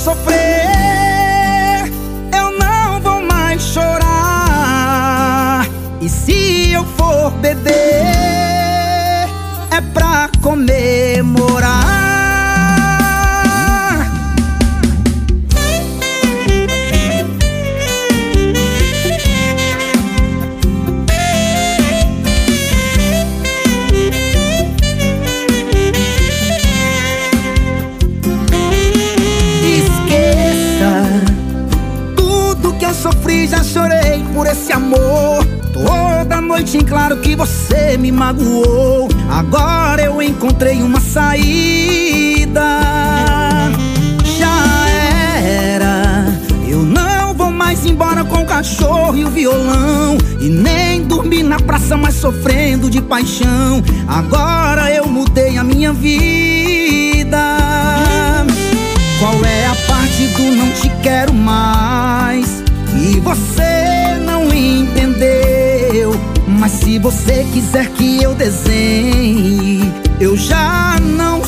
sofrer, eu não vou mais chorar. E se eu for beber, é pra esse amor. Toda noite em claro que você me magoou. Agora eu encontrei uma saída. Já era. Eu não vou mais embora com o cachorro e o violão. E nem dormir na praça mais sofrendo de paixão. Agora eu mudei a minha vida. Qual é a parte do não te quero mais? E você não entendeu Mas se você quiser que eu desenhe Eu já não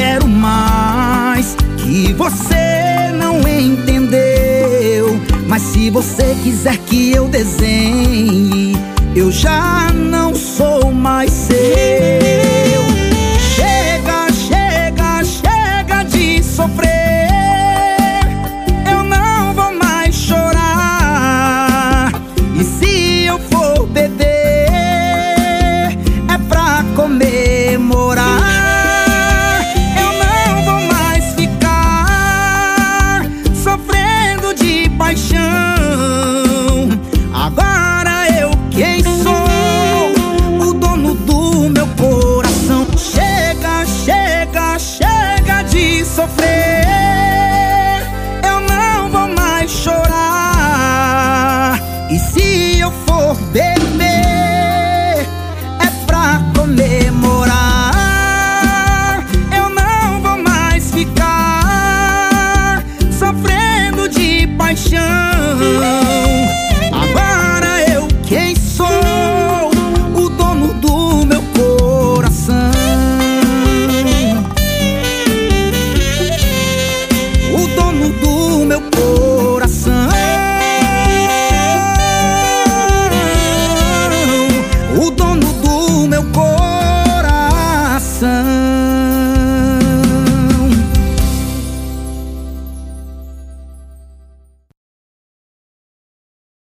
quero mais que você não entendeu. Mas se você quiser que eu desenhe, eu já não sou mais seu. cordeiro